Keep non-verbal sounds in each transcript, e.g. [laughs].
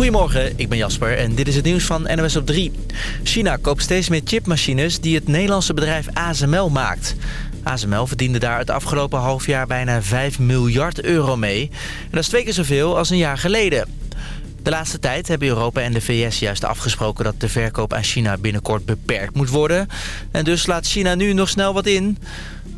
Goedemorgen, ik ben Jasper en dit is het nieuws van NOS op 3. China koopt steeds meer chipmachines die het Nederlandse bedrijf ASML maakt. ASML verdiende daar het afgelopen half jaar bijna 5 miljard euro mee. En dat is twee keer zoveel als een jaar geleden. De laatste tijd hebben Europa en de VS juist afgesproken dat de verkoop aan China binnenkort beperkt moet worden. En dus laat China nu nog snel wat in.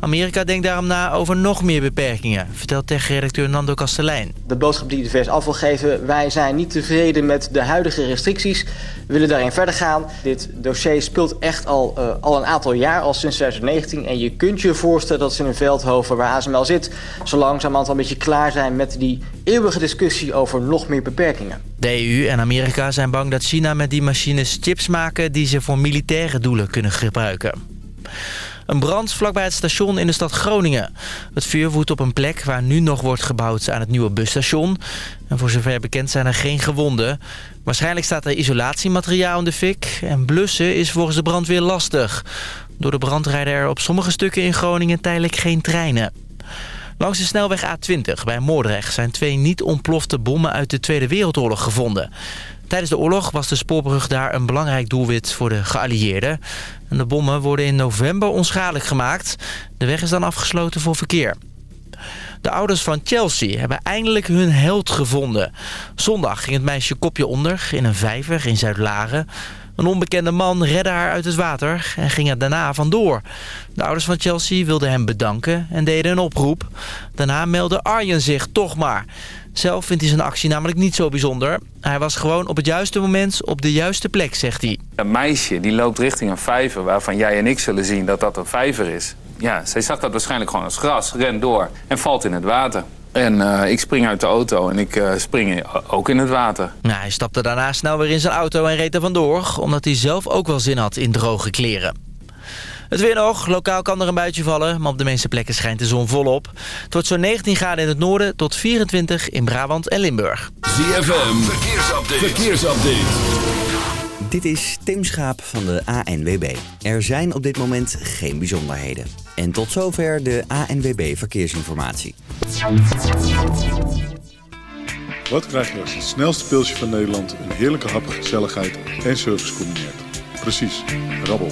Amerika denkt daarom na over nog meer beperkingen, vertelt tech-redacteur Nando Kastelein. De boodschap die de VS af wil geven, wij zijn niet tevreden met de huidige restricties. We willen daarin verder gaan. Dit dossier speelt echt al, uh, al een aantal jaar, al sinds 2019. En je kunt je voorstellen dat ze in een veldhoven waar ASML zit... zo langzamerhand een beetje klaar zijn met die eeuwige discussie over nog meer beperkingen. De EU en Amerika zijn bang dat China met die machines chips maken... die ze voor militaire doelen kunnen gebruiken. Een brand vlakbij het station in de stad Groningen. Het vuur woedt op een plek waar nu nog wordt gebouwd aan het nieuwe busstation. En voor zover bekend zijn er geen gewonden. Waarschijnlijk staat er isolatiemateriaal in de fik. En blussen is volgens de brandweer lastig. Door de brand rijden er op sommige stukken in Groningen tijdelijk geen treinen. Langs de snelweg A20 bij Moordrecht zijn twee niet ontplofte bommen uit de Tweede Wereldoorlog gevonden. Tijdens de oorlog was de spoorbrug daar een belangrijk doelwit voor de geallieerden. En de bommen worden in november onschadelijk gemaakt. De weg is dan afgesloten voor verkeer. De ouders van Chelsea hebben eindelijk hun held gevonden. Zondag ging het meisje kopje onder in een vijver in Zuid-Laren. Een onbekende man redde haar uit het water en ging er daarna vandoor. De ouders van Chelsea wilden hem bedanken en deden een oproep. Daarna meldde Arjen zich toch maar. Zelf vindt hij zijn actie namelijk niet zo bijzonder. Hij was gewoon op het juiste moment op de juiste plek, zegt hij. Een meisje die loopt richting een vijver waarvan jij en ik zullen zien dat dat een vijver is. Ja, zij zag dat waarschijnlijk gewoon als gras, rent door en valt in het water. En uh, ik spring uit de auto en ik uh, spring ook in het water. Nou, hij stapte daarna snel weer in zijn auto en reed er vandoor... omdat hij zelf ook wel zin had in droge kleren. Het weer nog. Lokaal kan er een buitje vallen, maar op de meeste plekken schijnt de zon volop. Het wordt zo'n 19 graden in het noorden tot 24 in Brabant en Limburg. ZFM, verkeersupdate. verkeersupdate. Dit is Tim Schaap van de ANWB. Er zijn op dit moment geen bijzonderheden. En tot zover de ANWB Verkeersinformatie. Wat krijg je als het snelste pilsje van Nederland... een heerlijke hap, gezelligheid en service combineert? Precies, rabbel.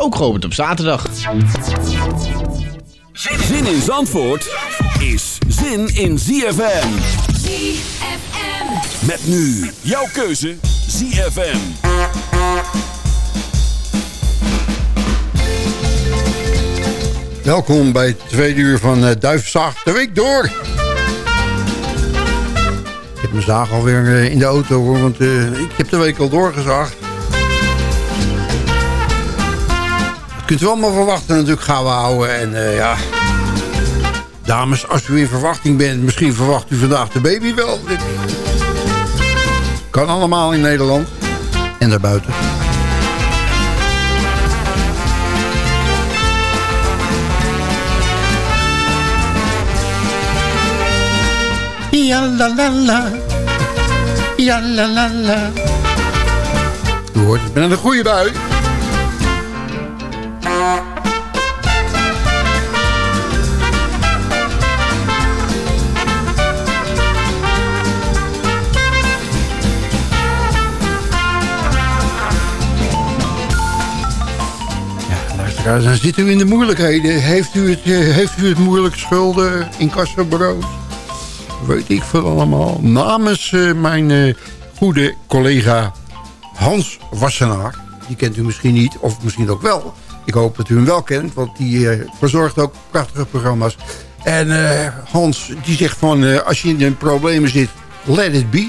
ook geopend op zaterdag. Zin in Zandvoort is zin in ZFM. ZFM. Met nu jouw keuze ZFM. Welkom bij het tweede uur van uh, Duifzaag de Week Door. Ik heb mijn zaag alweer uh, in de auto hoor, want uh, ik heb de week al doorgezaagd. Kunt u allemaal verwachten natuurlijk gaan we houden. En ja, dames, als u in verwachting bent, misschien verwacht u vandaag de baby wel. Kan allemaal in Nederland en daarbuiten. Ja la la la. Ja la la la. U hoort, ik ben in een goede bui. Dan zit u in de moeilijkheden. Heeft u het, heeft u het moeilijk schulden in kassabureaus? weet ik veel allemaal. Namens uh, mijn uh, goede collega Hans Wassenaar. die kent u misschien niet, of misschien ook wel. Ik hoop dat u hem wel kent, want die verzorgt ook prachtige programma's. En Hans, die zegt van, als je in problemen zit, let it be.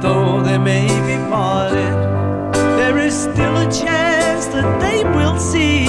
though they may be parted, there is still a chance that they will see.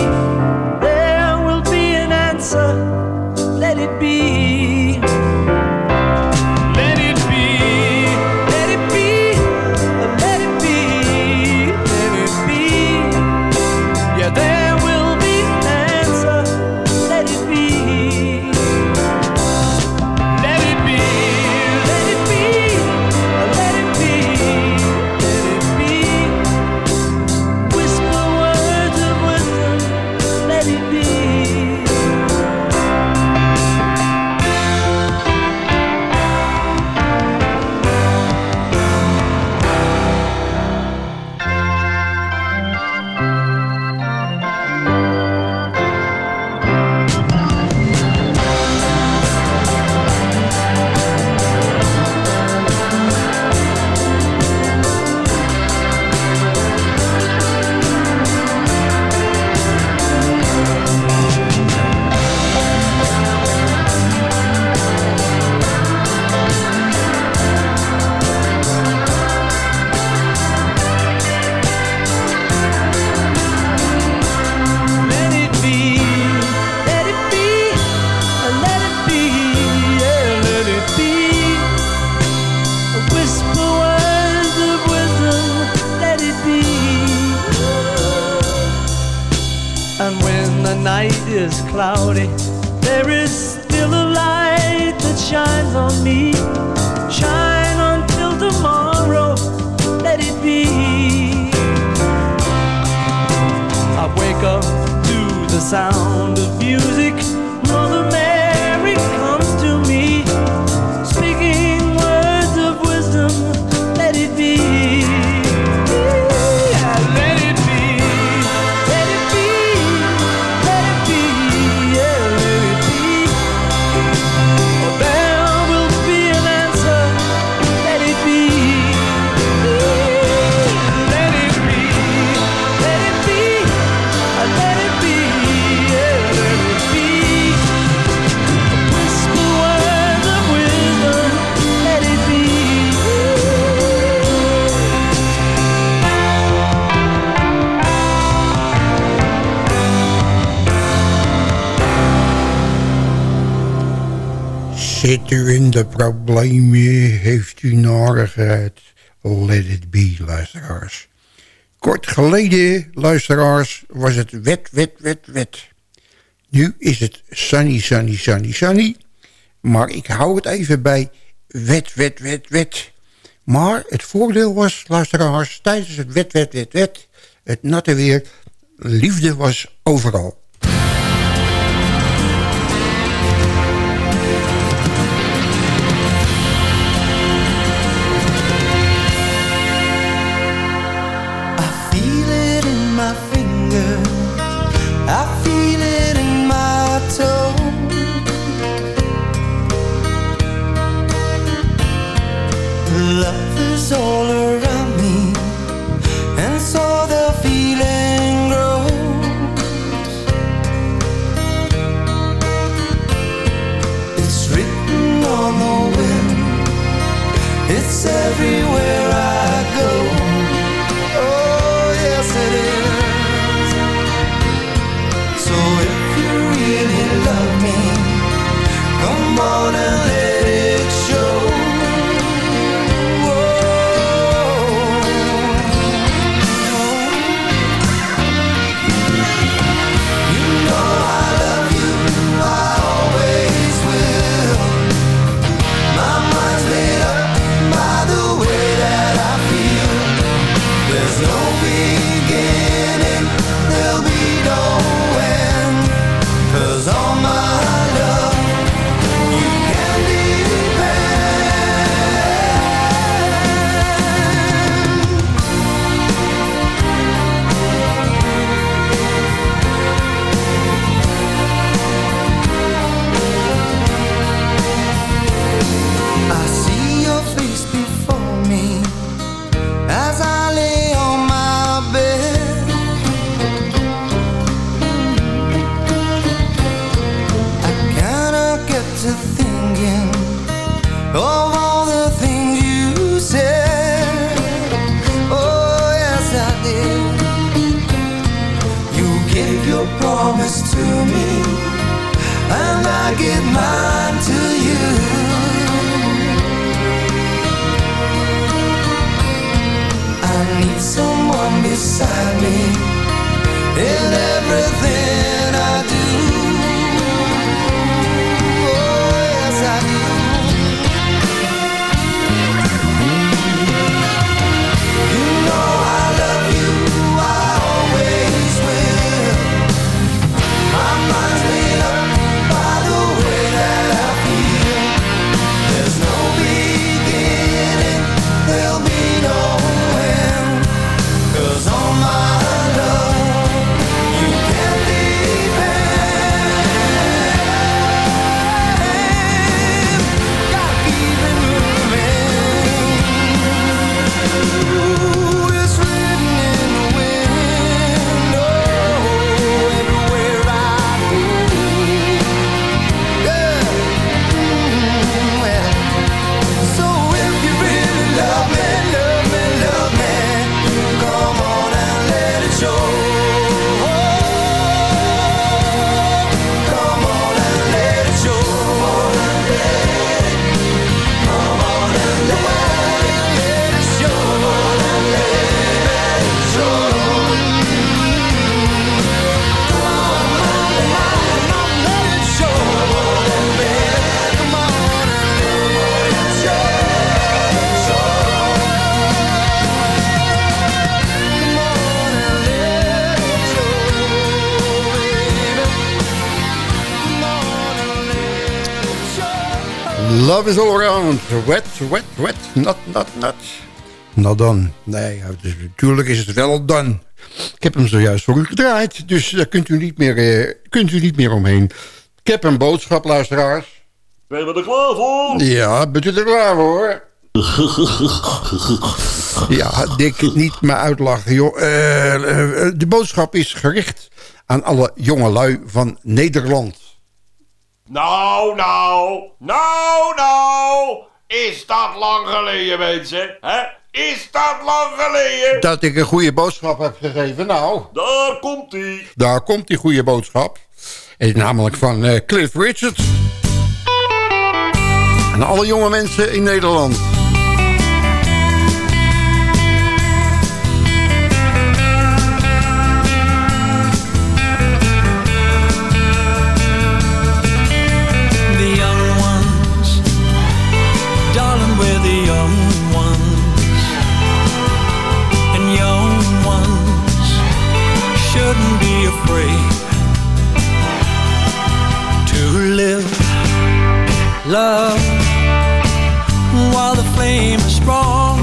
Let it be, luisteraars. Kort geleden, luisteraars, was het wet, wet, wet, wet. Nu is het sunny, sunny, sunny, sunny. Maar ik hou het even bij wet, wet, wet, wet. Maar het voordeel was, luisteraars, tijdens het wet, wet, wet, wet... het natte weer, liefde was overal. I give mine to you. I need someone beside me in everything Love is all around. Wet, wet, wet. Not, not, not. Not done. Nee, dus, natuurlijk is het wel done. Ik heb hem zojuist voor u gedraaid. Dus daar kunt u niet meer, eh, kunt u niet meer omheen. Ik heb een boodschap, luisteraars. Ben je er klaar voor? Ja, bent u er klaar voor? [laughs] Ja, Dick, niet me uitlachen, joh. Eh, eh, de boodschap is gericht aan alle jonge lui van Nederland. Nou, nou, nou, nou. Is dat lang geleden, mensen? Hè? Is dat lang geleden? Dat ik een goede boodschap heb gegeven. Nou, Daar komt ie. daar komt die goede boodschap. Is namelijk van eh, Cliff Richard. En alle jonge mensen in Nederland. Love, while the flame is strong.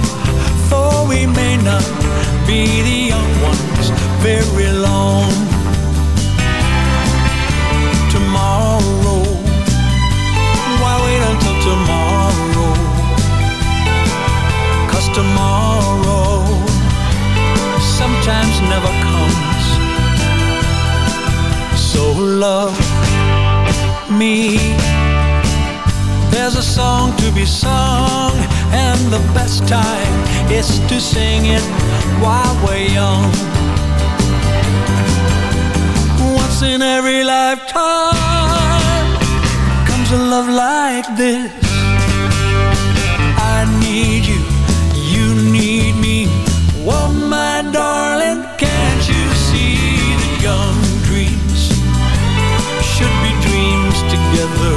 For we may not be the young ones very long. Tomorrow why wait until tomorrow? Sometimes never comes. So love me. Song to be sung and the best time is to sing it while we're young. Once in every lifetime comes a love like this. I need you, you need me. Oh, my darling, can't you see that young dreams should be dreams together?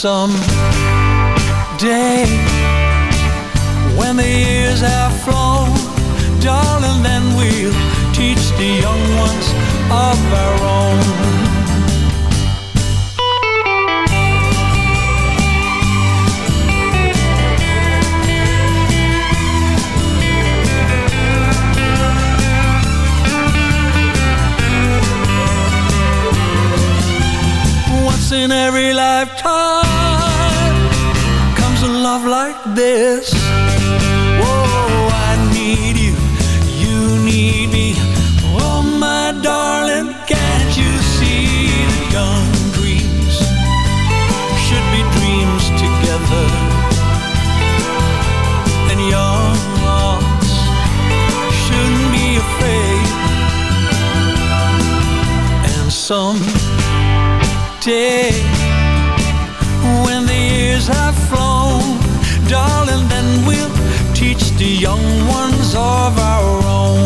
Some day when the years have flown darling then we'll teach the young ones of our own. In every lifetime like this. Oh, I need you, you need me. Oh, my darling, can't you see that young dreams should be dreams together? And young hearts shouldn't be afraid. And some day the young ones of our own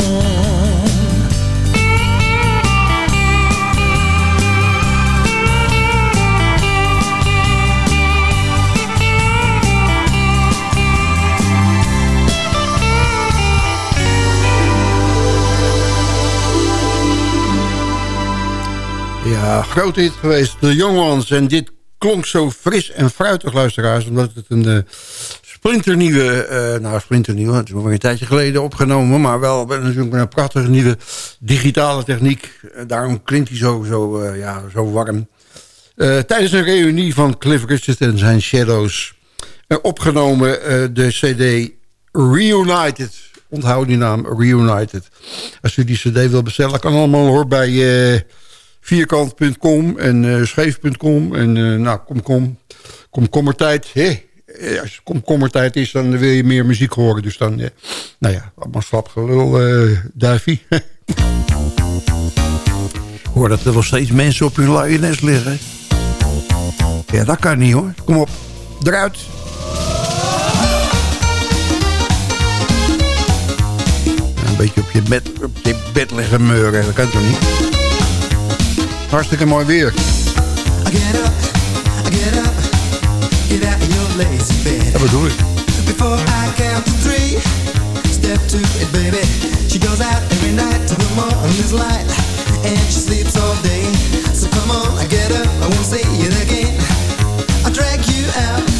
Ja, groot hit geweest. De Young Ones. En dit klonk zo fris en fruitig, luisteraars. Omdat het een uh, splinternieuwe... Uh, nou, splinternieuwe. Het is maar een tijdje geleden opgenomen. Maar wel natuurlijk een prachtige nieuwe digitale techniek. Uh, daarom klinkt hij zo, zo, ja, zo warm. tijdens een reunie van Cliff Richard en zijn Shadows... opgenomen de cd Reunited. Onthoud die naam, Reunited. Als u die cd wil bestellen, kan allemaal hoor bij vierkant.com en scheef.com en nou, kom, kom, komkommertijd. Hey, als komkommertijd is, dan wil je meer muziek horen. Dus dan, uh, nou ja, allemaal slap gelul, uh, duifie. [laughs] hoor dat er wel steeds mensen op hun luie nest liggen. Ja, dat kan niet hoor. Kom op, eruit. Een beetje op je bed, op je bed liggen meuren, dat kan toch niet? Hartstikke mooi weer. Get up, get up, Dat bedoel ik. Before I count to three, step to it, baby. She goes out every night to the morning's light, and she sleeps all day. So come on, I get up, I won't say it again. I'll drag you out.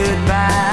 Goodbye.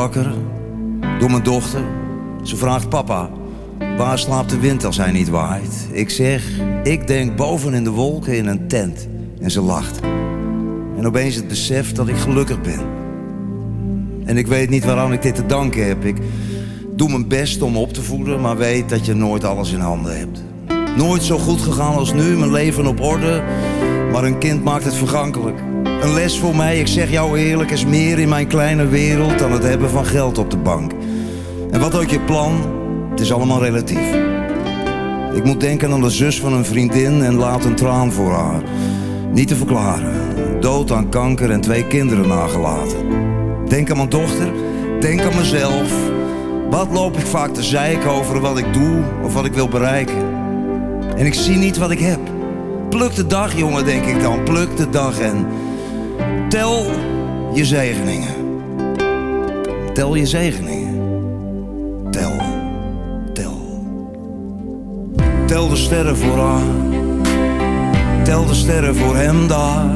Wakker door mijn dochter. Ze vraagt papa, waar slaapt de wind als hij niet waait? Ik zeg, ik denk boven in de wolken in een tent. En ze lacht. En opeens het besef dat ik gelukkig ben. En ik weet niet waaraan ik dit te danken heb. Ik doe mijn best om op te voeden, maar weet dat je nooit alles in handen hebt. Nooit zo goed gegaan als nu, mijn leven op orde. Maar een kind maakt het vergankelijk. Een les voor mij, ik zeg jou eerlijk, is meer in mijn kleine wereld dan het hebben van geld op de bank. En wat ook je plan, het is allemaal relatief. Ik moet denken aan de zus van een vriendin en laat een traan voor haar. Niet te verklaren. Dood aan kanker en twee kinderen nagelaten. Denk aan mijn dochter, denk aan mezelf. Wat loop ik vaak te zeiken over wat ik doe of wat ik wil bereiken. En ik zie niet wat ik heb. Pluk de dag, jongen, denk ik dan. Pluk de dag en tel je zegeningen. Tel je zegeningen. Tel, tel. Tel de sterren voor haar. Tel de sterren voor hem daar.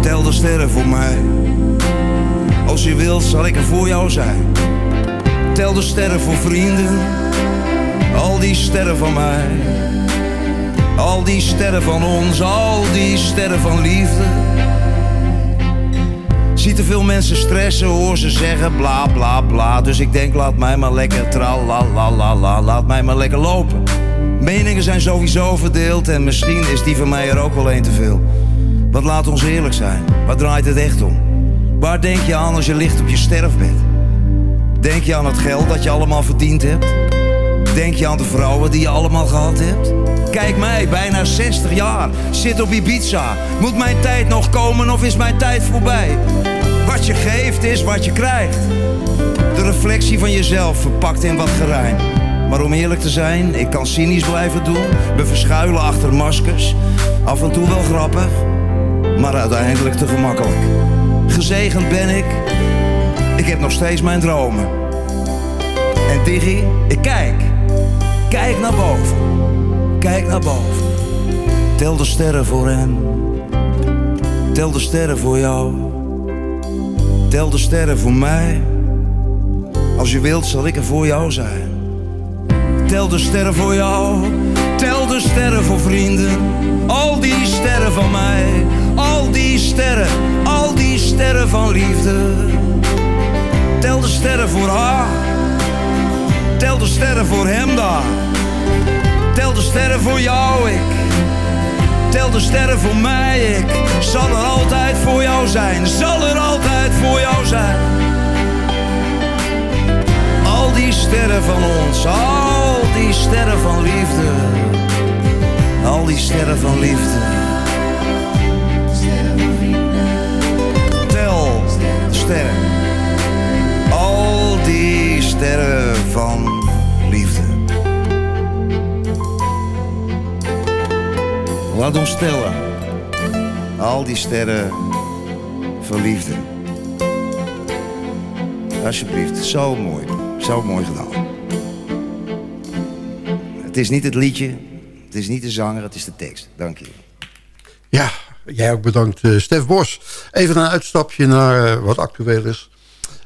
Tel de sterren voor mij. Als je wilt, zal ik er voor jou zijn. Tel de sterren voor vrienden. Al die sterren van mij. Al die sterren van ons, al die sterren van liefde. Zie te veel mensen stressen, hoor ze zeggen bla bla bla. Dus ik denk, laat mij maar lekker tra la la la la, laat mij maar lekker lopen. Meningen zijn sowieso verdeeld en misschien is die van mij er ook wel een te veel. Want laat ons eerlijk zijn, waar draait het echt om? Waar denk je aan als je ligt op je sterfbed? Denk je aan het geld dat je allemaal verdiend hebt? Denk je aan de vrouwen die je allemaal gehad hebt? Kijk mij, bijna 60 jaar, zit op Ibiza. Moet mijn tijd nog komen of is mijn tijd voorbij? Wat je geeft is wat je krijgt. De reflectie van jezelf verpakt in wat gerijm. Maar om eerlijk te zijn, ik kan cynisch blijven doen. We verschuilen achter maskers. Af en toe wel grappig, maar uiteindelijk te gemakkelijk. Gezegend ben ik, ik heb nog steeds mijn dromen. En Diggy, ik kijk, kijk naar boven, kijk naar boven. Tel de sterren voor hem, tel de sterren voor jou. Tel de sterren voor mij, als je wilt zal ik er voor jou zijn. Tel de sterren voor jou, tel de sterren voor vrienden. Al die sterren van mij, al die sterren, al die sterren van liefde. Tel de sterren voor haar, tel de sterren voor hem daar. Tel de sterren voor jou, ik. Tel de sterren voor mij, ik. Zal er altijd voor jou zijn, zal er altijd voor jou zijn. Al die sterren van ons, al die sterren van liefde. Al die sterren van liefde. Tel de sterren. Al Laat ons stellen. Al die sterren verliefden. Alsjeblieft, zo mooi. Zo mooi gedaan. Het is niet het liedje, het is niet de zanger, het is de tekst. Dank je. Ja, jij ook bedankt, eh, Stef Bos. Even een uitstapje naar eh, wat actueel is.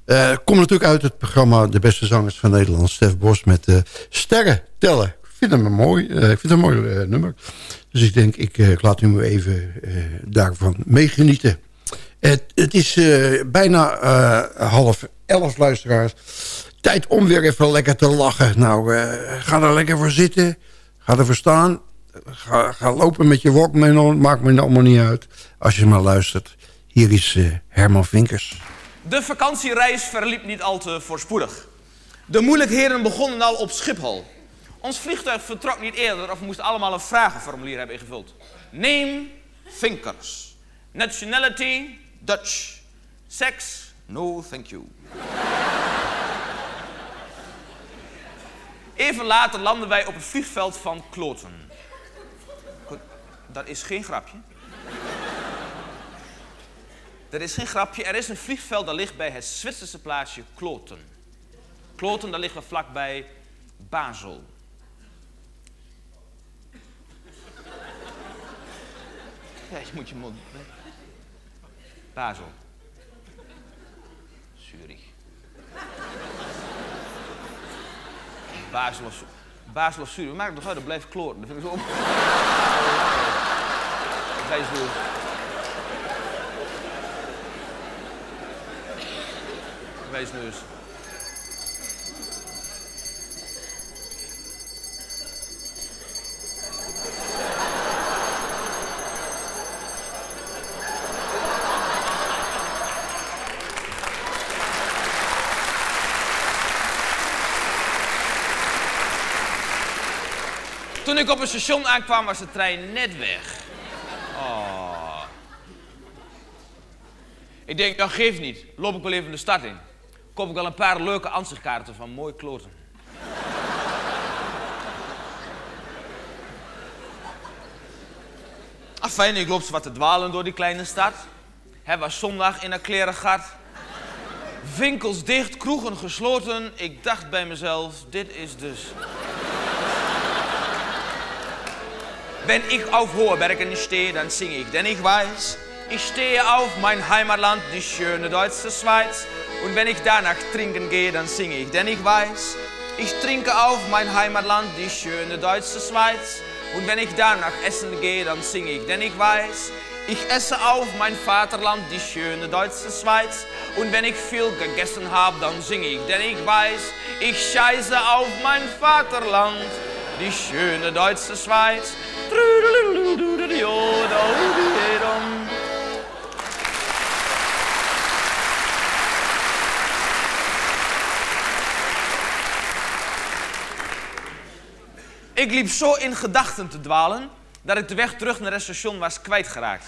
Eh komt natuurlijk uit het programma De Beste Zangers van Nederland. Stef Bos met Sterren tellen. Vind hem een mooi, eh, ik vind het een mooi eh, nummer. Dus ik denk, ik, eh, laat u even daarvan meegenieten. Het, het is bijna half elf luisteraars. Tijd om weer even lekker te lachen. Nou, ga er lekker voor zitten. Ga ervoor staan. Ga, lopen met je Walkman. Maakt me allemaal niet uit. Als je maar luistert. Hier is Herman Vinkers. De vakantiereis verliep niet al te voorspoedig. De moeilijkheden begonnen al op Schiphol. Ons vliegtuig vertrok niet eerder of we moesten allemaal een vragenformulier hebben ingevuld. Name, Vinkers. Nationality, Dutch. Sex, no thank you. Even later landen wij op het vliegveld van Kloten. Dat is geen grapje. Dat is geen grapje. Er is een vliegveld dat ligt bij het Zwitserse plaatsje Kloten. Kloten, liggen we vlakbij Basel. Ja, je moet je mond... Basel. Zurich. Basel of, Basel of Zurich. Maak het nog uit, dat blijft kloten. Dat vind ik zo op. Wijs door. Wijsneus. Toen ik op het station aankwam, was de trein net weg. Oh. Ik denk, dat geeft niet. Loop ik wel even de stad in. Koop ik wel een paar leuke ansichtkaarten van mooi kloten. Afijn, ik loop wat te dwalen door die kleine stad. Het was zondag in een klerengat. Winkels dicht, kroegen gesloten. Ik dacht bij mezelf, dit is dus... Wenn ich auf hohe Bergen stehe, dann singe ich, denn ich weiß, ich stehe auf mein Heimatland, die schöne deutsche Schweiz. Und wenn ich danach trinken gehe, dann singe ich, denn ich weiß, ich trinke auf mein Heimatland, die schöne deutsche Schweiz. Und wenn ich danach essen gehe, dann singe ich, denn ich weiß, ich esse auf mein Vaterland, die schöne deutsche Schweiz. Und wenn ich viel gegessen habe, dann singe ich, denn ich weiß, ich scheiße auf mein Vaterland, die schöne deutsche Schweiz. Ik liep zo in gedachten te dwalen dat ik de weg terug naar het station was kwijtgeraakt.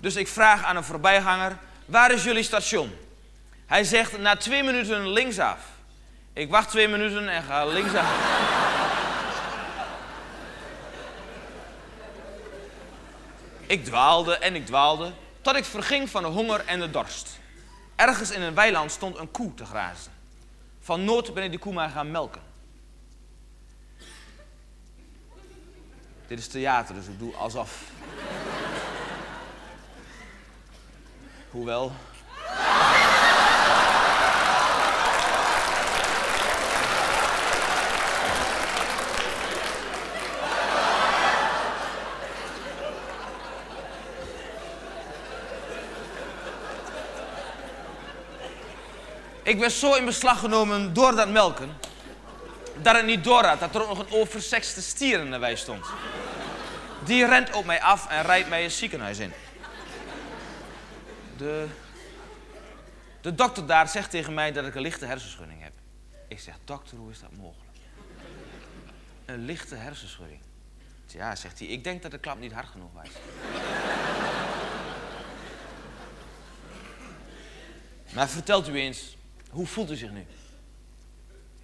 Dus ik vraag aan een voorbijganger: waar is jullie station? Hij zegt na twee minuten linksaf. Ik wacht twee minuten en ga linksaf. Ik dwaalde en ik dwaalde, tot ik verging van de honger en de dorst. Ergens in een weiland stond een koe te grazen. Van nood ben ik die koe maar gaan melken. Dit is theater, dus ik doe alsof. Hoewel. Ik werd zo in beslag genomen door dat melken, dat het niet doorraad dat er ook nog een oversexte stier in de wei stond. Die rent op mij af en rijdt mij een ziekenhuis in. De, de dokter daar zegt tegen mij dat ik een lichte hersenschudding heb. Ik zeg, dokter, hoe is dat mogelijk? Een lichte hersenschudding. Ja, zegt hij, ik denk dat de klap niet hard genoeg was. Maar vertelt u eens, hoe voelt u zich nu? Ik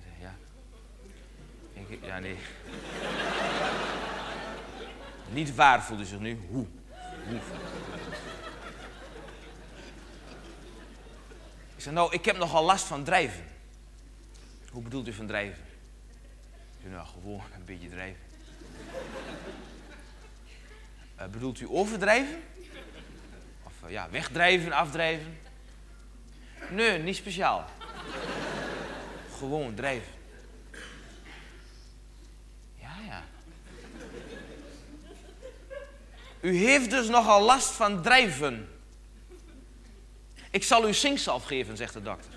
zeg, ja. Ik, ja, nee. Niet waar voelt u zich nu? Hoe? Hoe? Ik zeg, nou, ik heb nogal last van drijven. Hoe bedoelt u van drijven? Ik zeg, nou, gewoon een beetje drijven. Eh, bedoelt u overdrijven? Of eh, ja, wegdrijven, afdrijven? Nee, niet speciaal. Gewoon drijven. Ja, ja. U heeft dus nogal last van drijven. Ik zal u zinkzalf geven, zegt de dokter.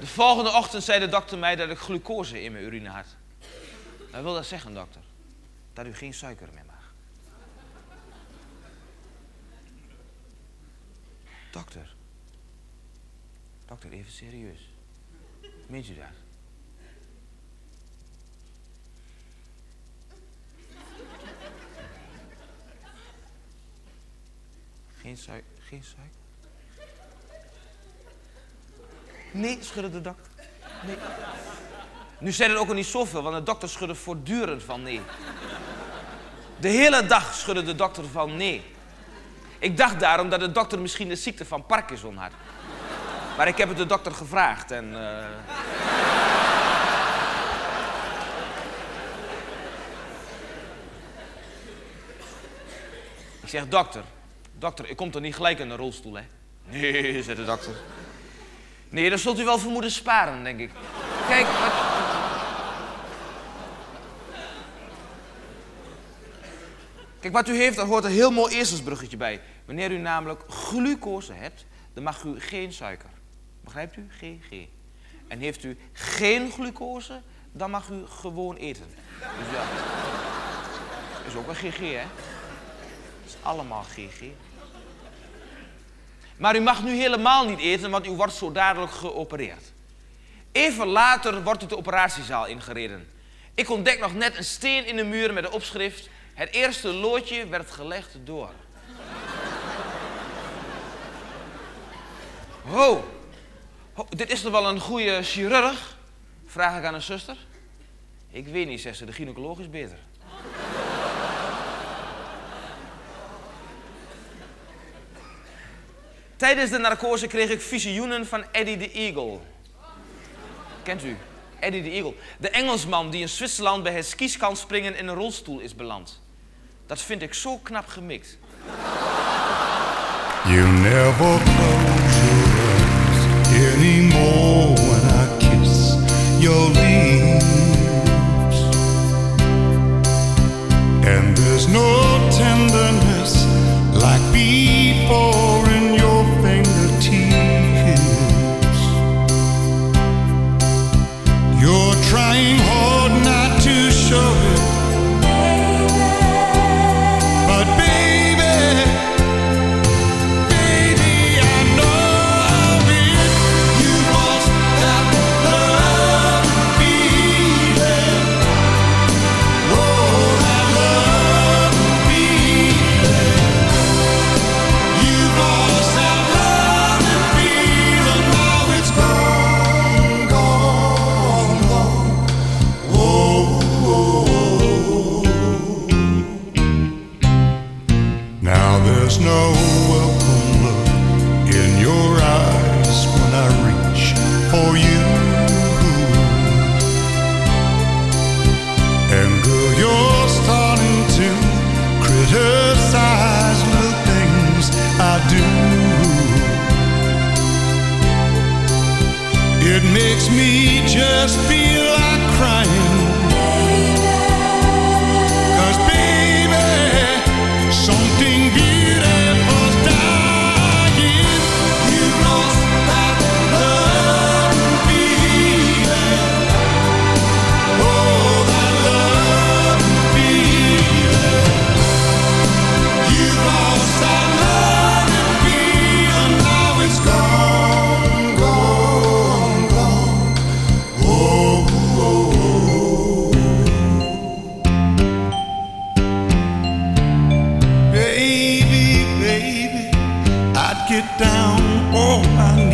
De volgende ochtend zei de dokter mij dat ik glucose in mijn urine had. Wat wil dat zeggen, dokter? Dat u geen suiker meer mag. Dokter. Dokter, even serieus. Meent u dat? Geen suiker? Geen suiker? Nee, schudde de dokter. Nee. Nu zei het ook al niet zoveel, want de dokter schudde voortdurend van nee. De hele dag schudde de dokter van nee. Ik dacht daarom dat de dokter misschien de ziekte van Parkinson had. Maar ik heb het de dokter gevraagd en... eh, Ik zeg, dokter, dokter, ik kom toch niet gelijk in een rolstoel, hè? Nee, zei de dokter. Nee, dat zult u wel vermoeden sparen, denk ik. Kijk, wat... Wat u heeft, daar hoort een heel mooi eerstensbruggetje bij. Wanneer u namelijk glucose hebt, dan mag u geen suiker. Begrijpt u? GG. En heeft u geen glucose, dan mag u gewoon eten. Dus ja. Is ook een GG, hè? is allemaal GG. Maar u mag nu helemaal niet eten, want u wordt zo dadelijk geopereerd. Even later wordt u de operatiezaal ingereden. Ik ontdek nog net een steen in de muur met de opschrift... Het eerste loodje werd gelegd door. Ho, dit is toch wel een goede chirurg? Vraag ik aan een zuster. Ik weet niet, zegt ze, de gynaecoloog is beter. Tijdens de narcose kreeg ik visioenen van Eddie the Eagle. Kent u? Eddie the Eagle. De Engelsman die in Zwitserland bij het skis kan springen in een rolstoel is beland. Dat vind ik zo knap gemikt. You never close your eyes anymore when I kiss your lips. And there's no tenderness like before just feel down all my life.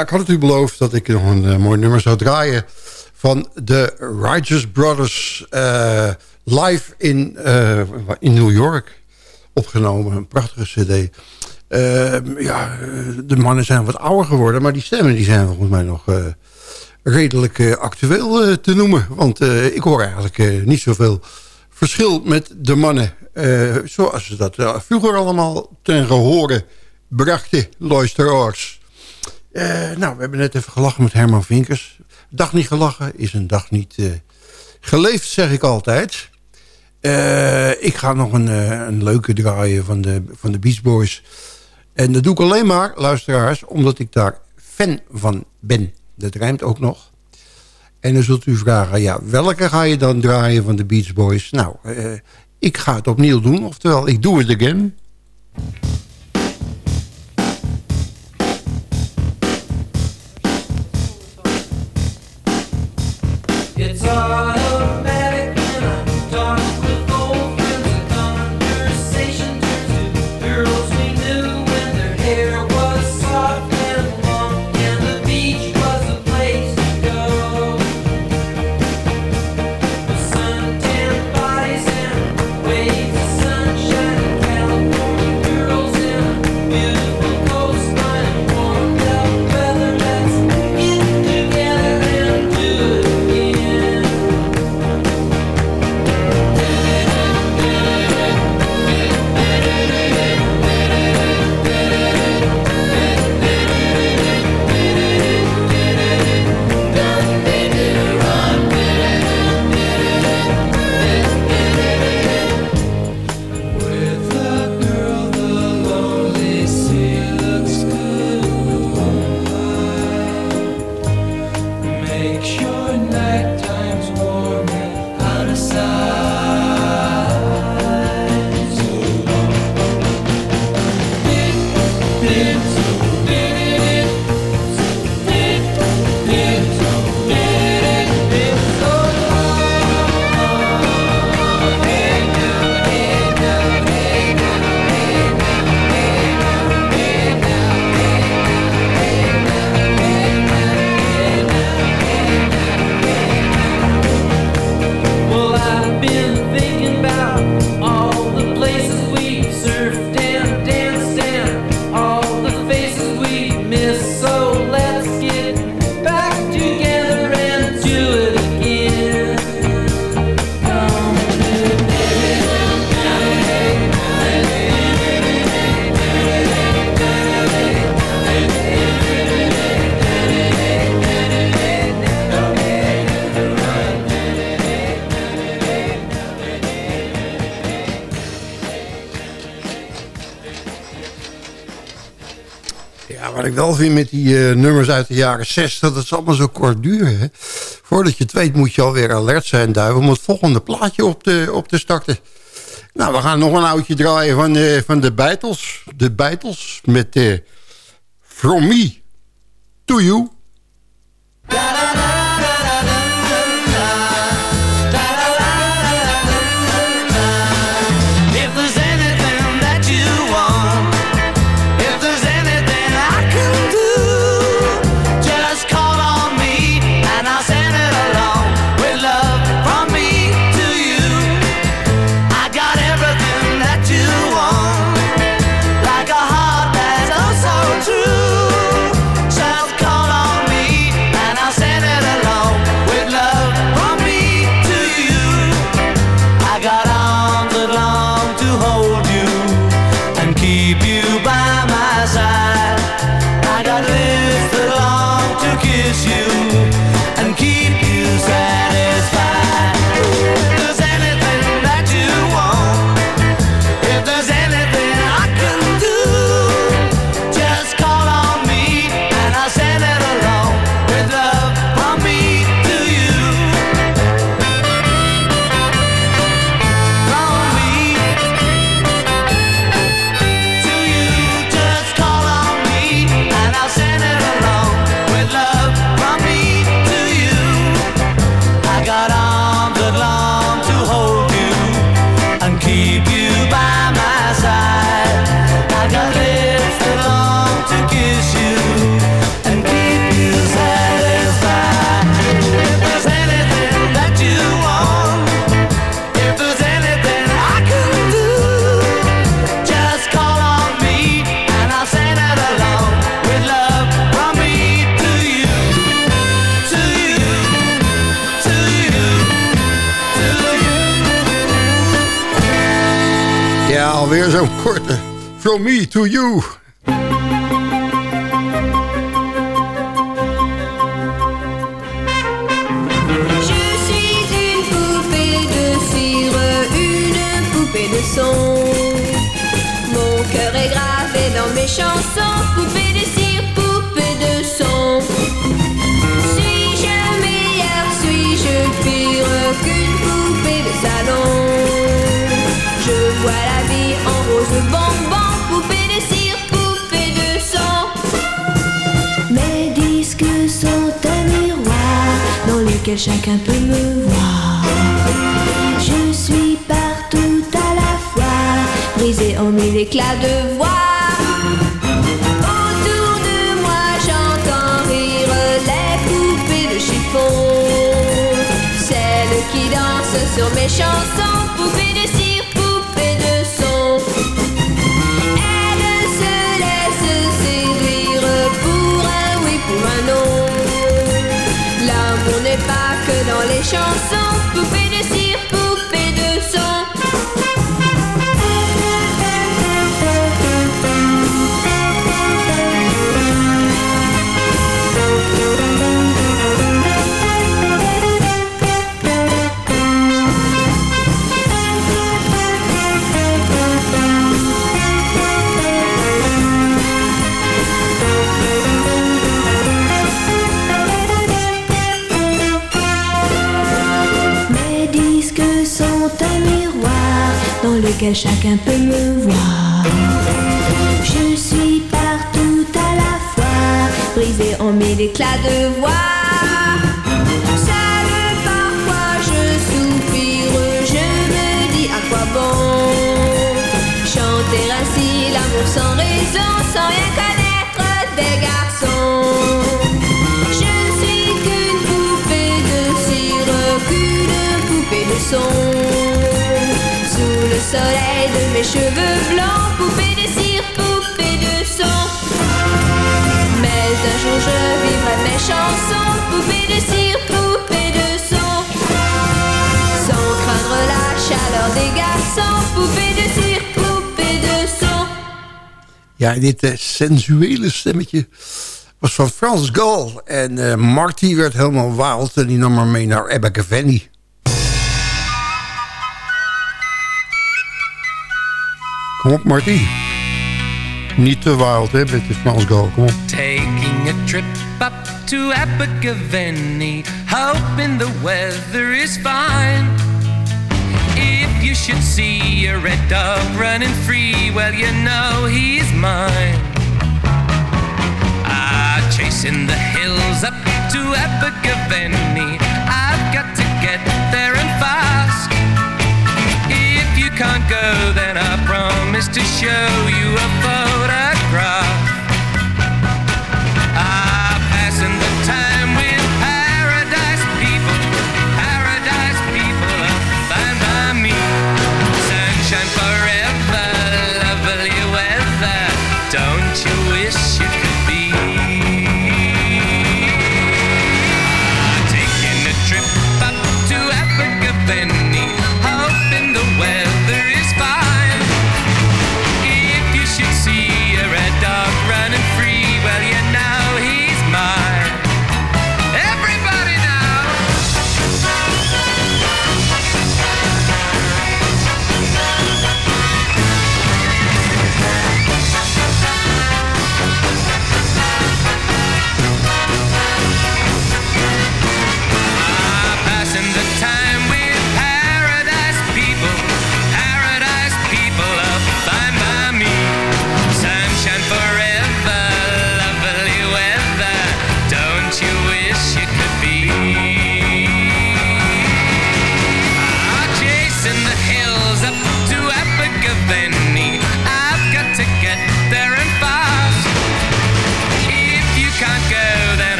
Ik had het u beloofd dat ik nog een eh, mooi nummer zou draaien... van de Righteous Brothers eh, live in, eh, in New York opgenomen. Een prachtige cd. Ja, de mannen zijn wat ouder geworden... maar die stemmen die zijn volgens mij nog redelijk actueel te noemen. Want ik hoor eigenlijk niet zoveel verschil met de mannen... zoals ze dat vroeger allemaal ten gehore brachten, luisteraars. Eh, nou, we hebben net even gelachen met Herman Vinkers. Dag niet gelachen is een dag niet eh, geleefd, zeg ik altijd. Eh, ik ga nog een, een leuke draaien van de, van de Beach Boys. En dat doe ik alleen maar, luisteraars, omdat ik daar fan van ben. Dat rijmt ook nog. En dan zult u vragen, ja, welke ga je dan draaien van de Beach Boys? Nou, ik ga het opnieuw doen, oftewel, ik doe het again. heart Vind met die eh, nummers uit de jaren 60, dat is allemaal zo kort duren. Voordat je het weet moet je alweer alert zijn, duiven, om het volgende plaatje op te, op te starten. Nou, we gaan nog een oudje draaien van, eh, van de Beatles. De Beatles met eh From Me From me to you. Chacun peut me voir. Je suis partout à la fois, brisée en mille éclats de voix. Autour de moi, j'entends rire les poupées de chiffon. Celles qui dansent sur mes chansons, chanson. Lequel chacun peut me voir. Je suis partout à la fois, brisée en mille éclats de voix. Seule parfois je soupire, je me dis à quoi bon chanter ainsi l'amour sans raison, sans rien connaître des garçons. Je ne suis qu'une poupée de cire, qu'une poupée de son. Soleil de mes cheveux blancs, poupée de cire, poupée de son. Mais un jour je vivrai mes chansons, poupée de cire, poupée de son. Sans craindre la chaleur des garçons, poupée de cire, poupée de son. Ja, dit eh, sensuele stemmetje was van Frans Gall. En eh, Marty werd helemaal wild en die nam haar mee naar Abergavenny. Kom op, Marty. Niet te wild, hè, met de Frans Gall. Kom. Taking a trip up to Abergavenny, hoping the weather is fine. If you should see a red dog running free, well, you know he's mine. Ah, chasing the hills up to Abergavenny, I've got to get there and fast. Can't go, then I promise to show you a photograph.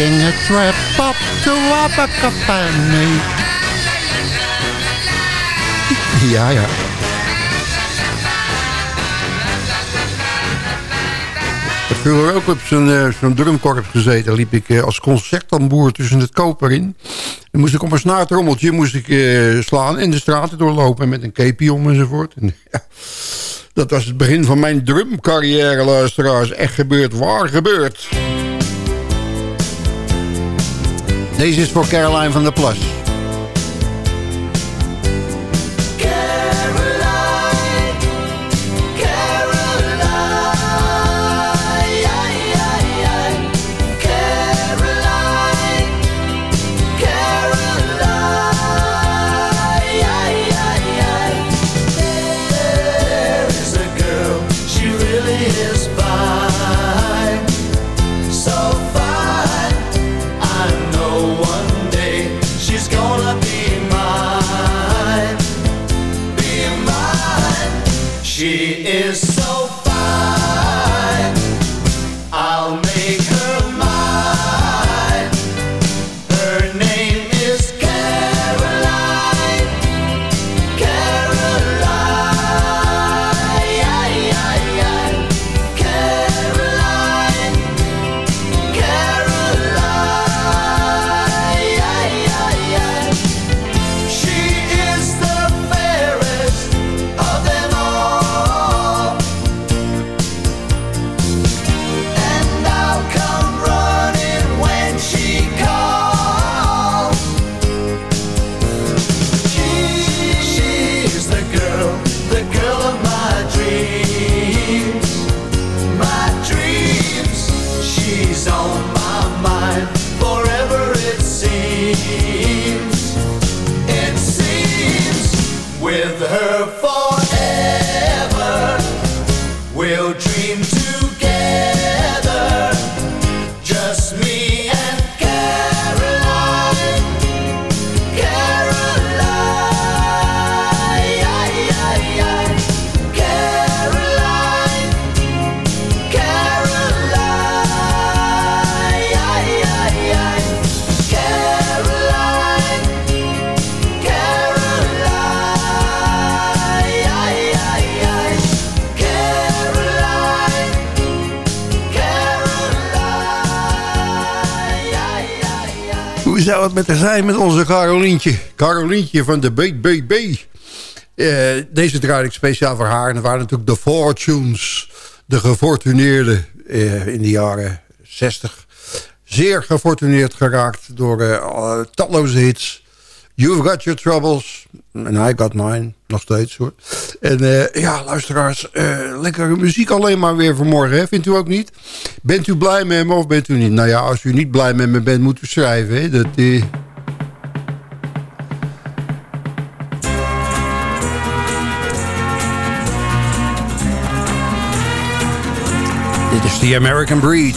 Taking a trip up to Abergavenny. Ja, ja. Ik heb vroeger ook op zo'n eh, zo'n drumkorps gezeten. liep ik eh, als concerttamboer tussen het koper in. Dan moest ik op een snaartrommeltje moest ik, eh, slaan en de straten doorlopen met een keepje om enzovoort. En, [laughs] ja, dat was het begin van mijn drumcarrière, luisteraars. Echt gebeurd, waar gebeurd. Deze is voor Caroline van der Plas. Hoe zou met haar zijn met onze Carolientje? Carolientje van de BBB. Eh, deze draaide ik speciaal voor haar. En dat waren natuurlijk de Fortunes. De gefortuneerden eh, in de jaren 60. Zeer gefortuneerd geraakt door alle talloze hits. You've got your troubles. En I got mine. Nog steeds hoor. En eh, ja, luisteraars. eh, lekkere muziek alleen maar weer vanmorgen. Hè? Vindt u ook niet? Bent u blij met me of bent u niet? Nou ja, als u niet blij met me bent, moet u schrijven. Dat, eh, Dit is The American Breed.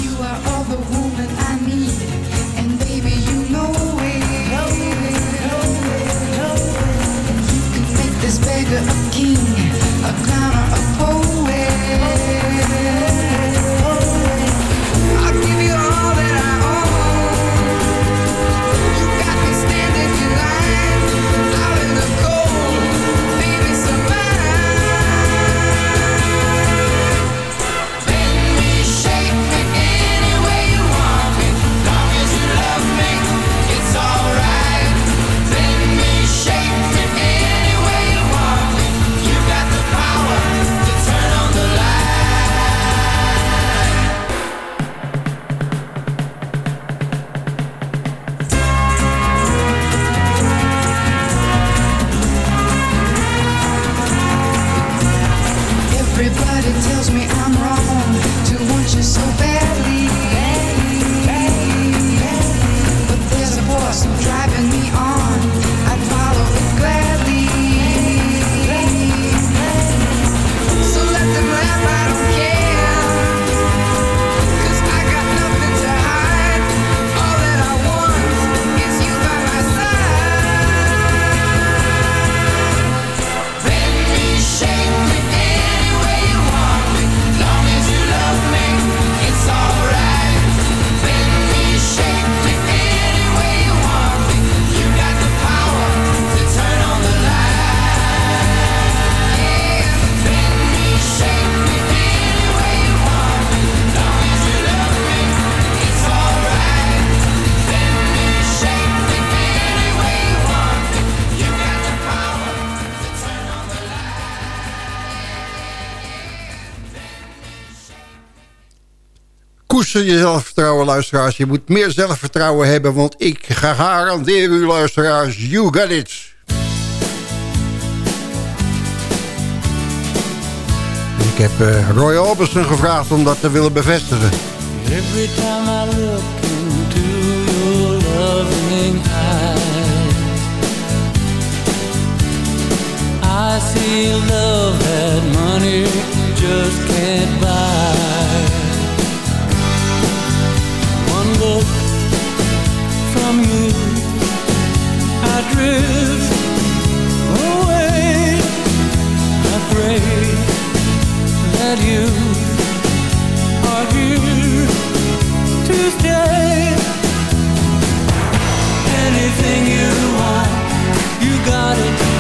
Je zelfvertrouwen, luisteraars. Je moet meer zelfvertrouwen hebben, want ik garandeer u, luisteraars, you got it. Ik heb eh, Roy Orbison gevraagd om dat te willen bevestigen. Every time I look into your loving eyes, I see love that money just can't buy. That you are here to stay. Anything you want, you got it.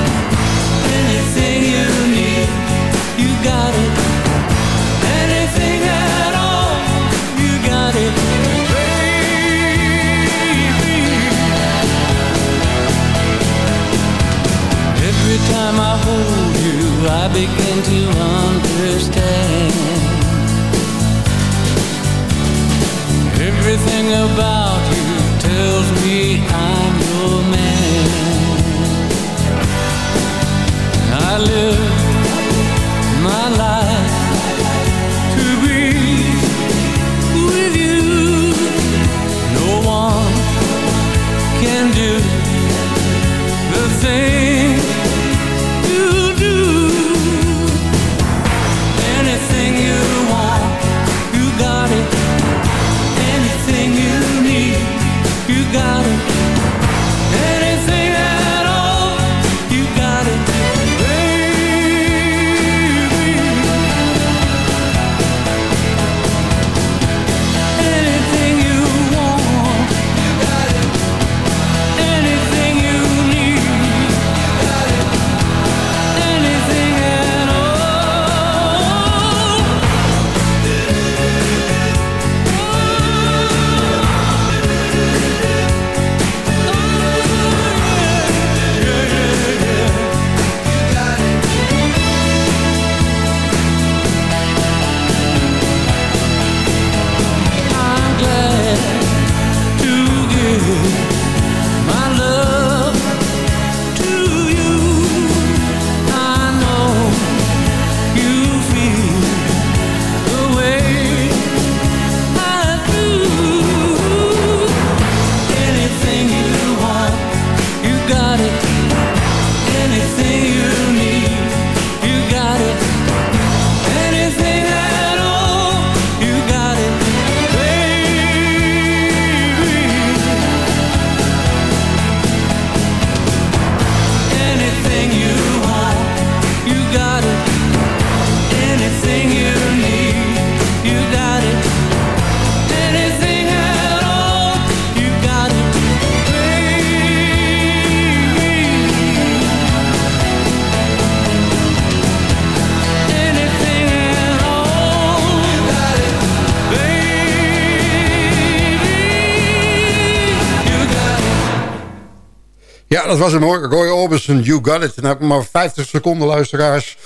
Dat was hem hoor. Roy Orbison, You Got It. Dan heb ik maar 50 seconden luisteraars.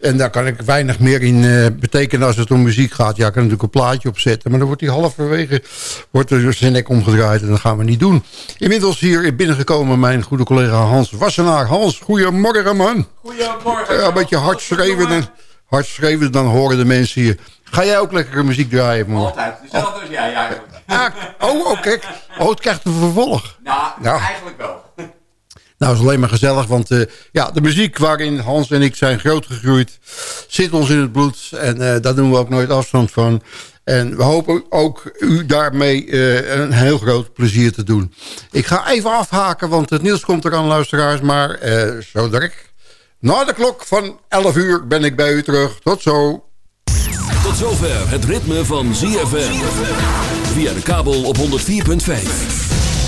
En daar kan ik weinig meer in eh, betekenen als het om muziek gaat. Ja, ik kan natuurlijk een plaatje opzetten. Maar dan wordt die halverwege wordt er zijn nek omgedraaid. En dat gaan we niet doen. Inmiddels hier binnengekomen mijn goede collega Hans Wassenaar. Hans, goedemorgen man. Goedemorgen. Ja, een beetje hard schreeuwen. Dan, hard schreeuwen, dan horen de mensen hier. Ga jij ook lekkere muziek draaien, man? Altijd. Hetzelfde als jij eigenlijk. Ah, oh, oh, kijk. Oh, het krijgt een vervolg. Nou, Nou. eigenlijk wel. Nou, is alleen maar gezellig, want eh, ja, de muziek waarin Hans en ik zijn grootgegroeid... zit ons in het bloed en eh, daar doen we ook nooit afstand van. En we hopen ook u daarmee eh, een heel groot plezier te doen. Ik ga even afhaken, want het nieuws komt eraan, luisteraars. Maar zo direct, na de klok van 11 uur ben ik bij u terug. Tot zo. Tot zover het ritme van ZFM. Via de kabel op 104.5.